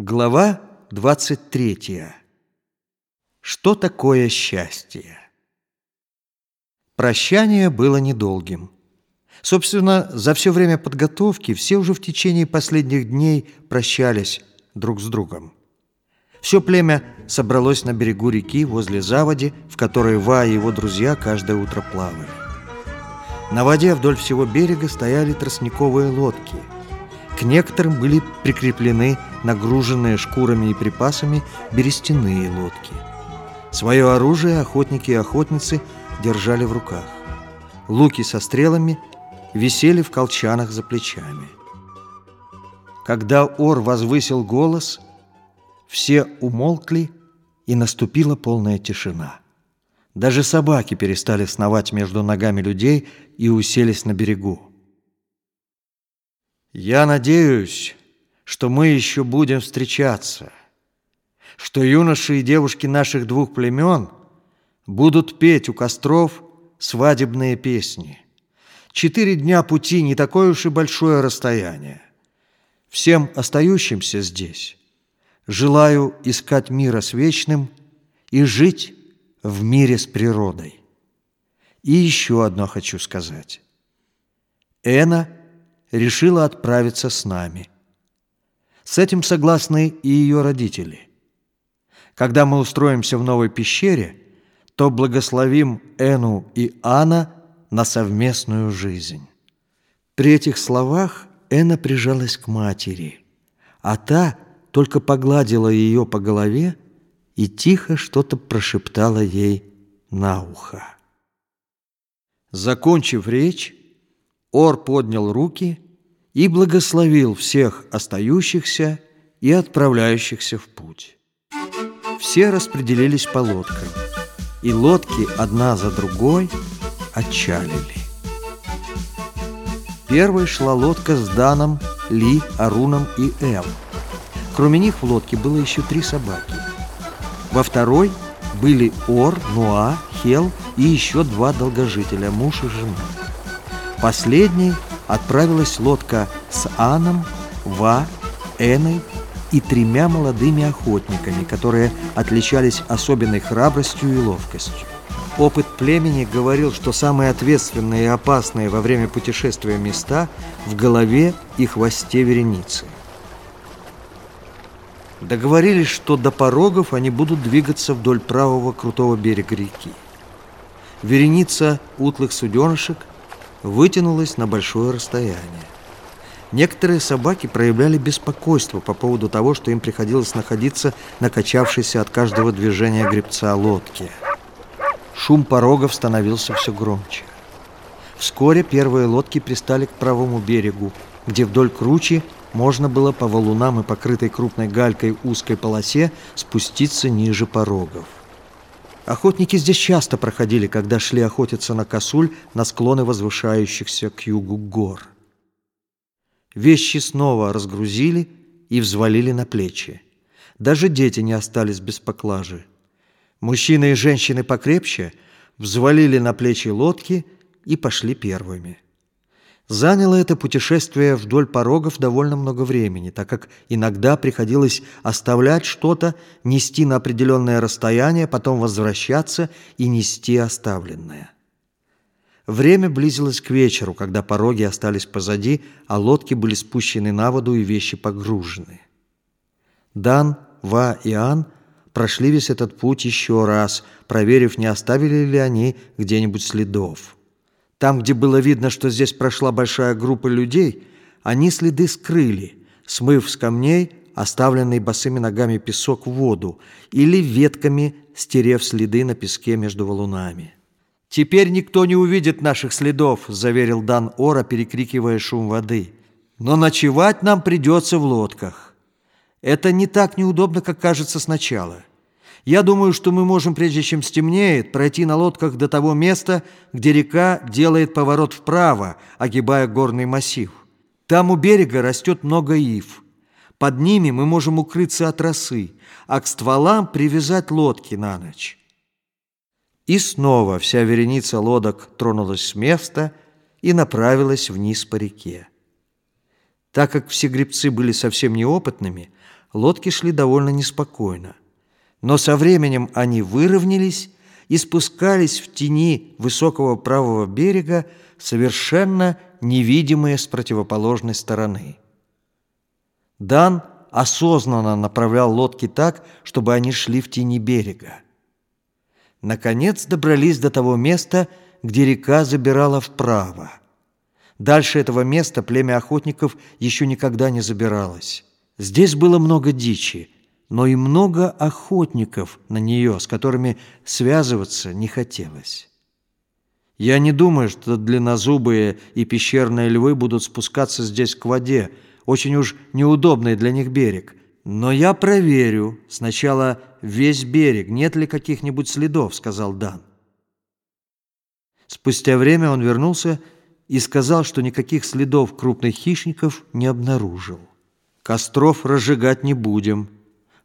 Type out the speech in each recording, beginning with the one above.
Глава 23. Что такое счастье? Прощание было недолгим. Собственно, за все время подготовки все уже в течение последних дней прощались друг с другом. Все племя собралось на берегу реки возле заводи, в которой Ва и его друзья каждое утро плавали. На воде вдоль всего берега стояли тростниковые лодки – к некоторым были прикреплены нагруженные шкурами и припасами берестяные лодки. Свое оружие охотники и охотницы держали в руках. Луки со стрелами висели в колчанах за плечами. Когда Ор возвысил голос, все умолкли, и наступила полная тишина. Даже собаки перестали сновать между ногами людей и уселись на берегу. Я надеюсь, что мы еще будем встречаться, что юноши и девушки наших двух племен будут петь у костров свадебные песни. Четыре дня пути не такое уж и большое расстояние. Всем остающимся здесь желаю искать мира с вечным и жить в мире с природой. И еще одно хочу сказать. Эна – решила отправиться с нами. С этим согласны и ее родители. Когда мы устроимся в новой пещере, то благословим Эну и Анна на совместную жизнь. При этих словах Эна прижалась к матери, а та только погладила ее по голове и тихо что-то прошептала ей на ухо. Закончив речь, Ор поднял руки и благословил всех остающихся и отправляющихся в путь. Все распределились по лодкам, и лодки одна за другой отчалили. Первой шла лодка с Даном, Ли, Аруном и Эл. Кроме них в лодке было еще три собаки. Во второй были Ор, Нуа, Хел и еще два долгожителя, муж и жена. Последней отправилась лодка с Аном, Ва, Эной и тремя молодыми охотниками, которые отличались особенной храбростью и ловкостью. Опыт племени говорил, что самые ответственные и опасные во время путешествия места в голове и хвосте вереницы. Договорились, что до порогов они будут двигаться вдоль правого крутого берега реки. Вереница утлых суденышек – вытянулась на большое расстояние. Некоторые собаки проявляли беспокойство по поводу того, что им приходилось находиться на качавшейся от каждого движения гребца лодке. Шум порогов становился все громче. Вскоре первые лодки пристали к правому берегу, где вдоль кручи можно было по валунам и покрытой крупной галькой узкой полосе спуститься ниже порогов. Охотники здесь часто проходили, когда шли охотиться на косуль на склоны возвышающихся к югу гор. Вещи снова разгрузили и взвалили на плечи. Даже дети не остались без поклажи. Мужчины и женщины покрепче взвалили на плечи лодки и пошли первыми. Заняло это путешествие вдоль порогов довольно много времени, так как иногда приходилось оставлять что-то, нести на определенное расстояние, потом возвращаться и нести оставленное. Время близилось к вечеру, когда пороги остались позади, а лодки были спущены на воду и вещи погружены. Дан, Ва и Ан прошли весь этот путь еще раз, проверив, не оставили ли они где-нибудь следов. Там, где было видно, что здесь прошла большая группа людей, они следы скрыли, смыв с камней оставленный босыми ногами песок в воду или ветками стерев следы на песке между валунами. «Теперь никто не увидит наших следов», — заверил Дан Ора, перекрикивая шум воды. «Но ночевать нам придется в лодках. Это не так неудобно, как кажется сначала. Я думаю, что мы можем, прежде чем стемнеет, пройти на лодках до того места, где река делает поворот вправо, огибая горный массив. Там у берега растет много ив. Под ними мы можем укрыться от росы, а к стволам привязать лодки на ночь. И снова вся вереница лодок тронулась с места и направилась вниз по реке. Так как все гребцы были совсем неопытными, лодки шли довольно неспокойно. Но со временем они выровнялись и спускались в тени высокого правого берега, совершенно невидимые с противоположной стороны. Дан осознанно направлял лодки так, чтобы они шли в тени берега. Наконец добрались до того места, где река забирала вправо. Дальше этого места племя охотников еще никогда не забиралось. Здесь было много дичи, но и много охотников на нее, с которыми связываться не хотелось. Я не думаю, что длиннозубые и пещерные львы будут спускаться здесь к воде, очень уж неудобный для них берег. Но я проверю сначала весь берег, нет ли каких-нибудь следов, сказал Дан. Спустя время он вернулся и сказал, что никаких следов крупных хищников не обнаружил. Костров разжигать не будем.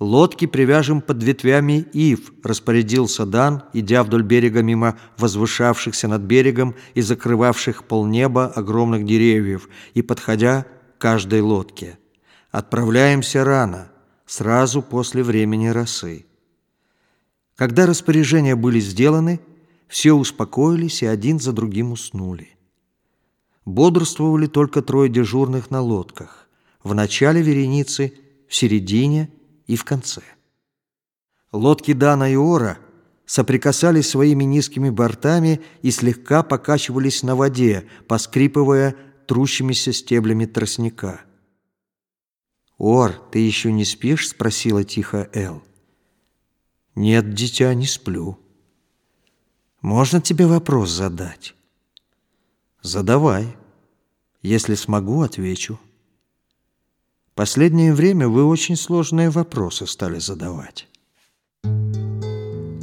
Лодки привяжем под ветвями ив, распорядился Дан, идя вдоль берега мимо возвышавшихся над берегом и закрывавших полнеба огромных деревьев и подходя к каждой лодке. Отправляемся рано, сразу после времени росы. Когда распоряжения были сделаны, все успокоились и один за другим уснули. Бодрствовали только трое дежурных на лодках. В начале вереницы, в середине и в конце. Лодки Дана и Ора соприкасались своими низкими бортами и слегка покачивались на воде, поскрипывая трущимися стеблями тростника. «Ор, ты еще не спишь?» — спросила тихо Эл. «Нет, дитя, не сплю». «Можно тебе вопрос задать?» «Задавай. Если смогу, отвечу». Последнее время вы очень сложные вопросы стали задавать.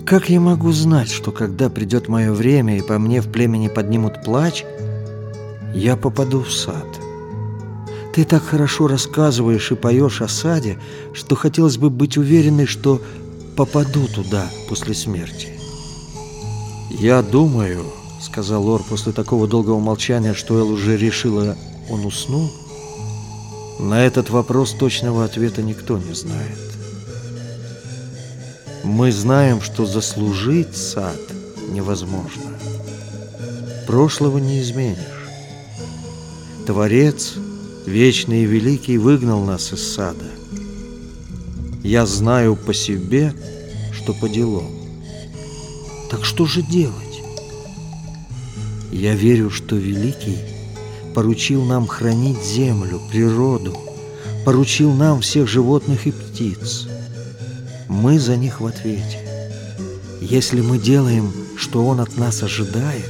Как я могу знать, что когда придет мое время и по мне в племени поднимут плач, я попаду в сад? Ты так хорошо рассказываешь и поешь о саде, что хотелось бы быть уверенной, что попаду туда после смерти. «Я думаю», — сказал Ор после такого долгого молчания, что Эл уже решила, он уснул, — на этот вопрос точного ответа никто не знает. Мы знаем, что заслужить сад невозможно. Прошлого не изменишь. Творец, вечный и великий, выгнал нас из сада. Я знаю по себе, что по делам. Так что же делать? Я верю, что великий – поручил нам хранить землю, природу, поручил нам всех животных и птиц. Мы за них в ответе. Если мы делаем, что Он от нас ожидает,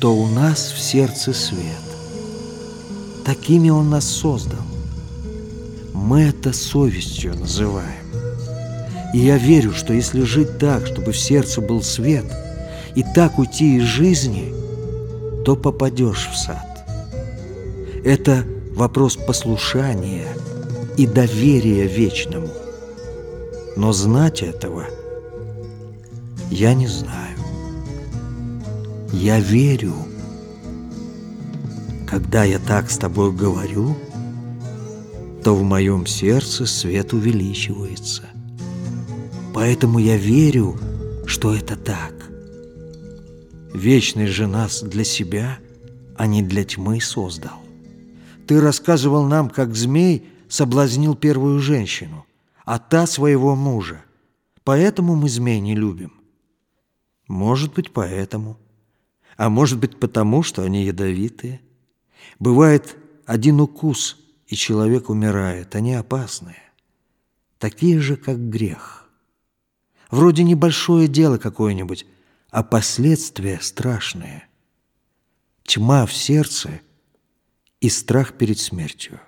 то у нас в сердце свет. Такими Он нас создал. Мы это совестью называем. И я верю, что если жить так, чтобы в сердце был свет, и так уйти из жизни, то попадешь в сад. Это вопрос послушания и доверия вечному. Но знать этого я не знаю. Я верю. Когда я так с тобой говорю, то в моем сердце свет увеличивается. Поэтому я верю, что это так. Вечный же нас для себя, а не для тьмы создал. Ты рассказывал нам, как змей соблазнил первую женщину, а та своего мужа. Поэтому мы змей не любим. Может быть, поэтому. А может быть, потому, что они ядовитые. Бывает один укус, и человек умирает. Они опасные. Такие же, как грех. Вроде небольшое дело какое-нибудь, а последствия страшные. Тьма в сердце — и страх перед смертью.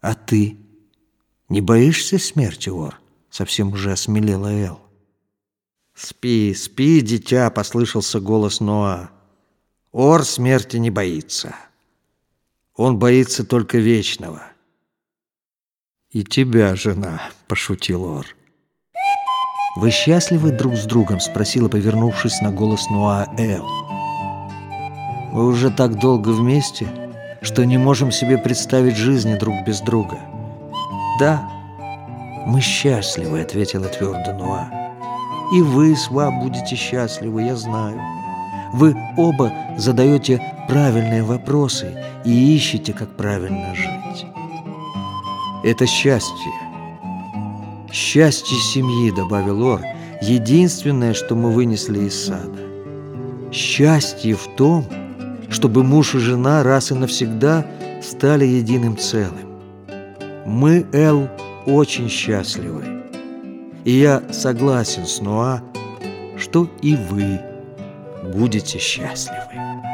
«А ты не боишься смерти, Ор?» — совсем уже осмелела Эл. «Спи, спи, дитя!» — послышался голос Ноа. «Ор смерти не боится. Он боится только вечного». «И тебя, жена!» — пошутил Ор. «Вы счастливы друг с другом?» — спросила, повернувшись на голос Ноа Эл. Вы уже так долго вместе, что не можем себе представить жизни друг без друга. Да, мы счастливы, ответила твердо Нуа. И вы, Сва, будете счастливы, я знаю. Вы оба задаете правильные вопросы и ищете, как правильно жить. Это счастье. Счастье семьи, добавил Ор, единственное, что мы вынесли из сада. Счастье в том, чтобы муж и жена раз и навсегда стали единым целым. Мы, Эл, очень счастливы. И я согласен с Ноа, что и вы будете счастливы.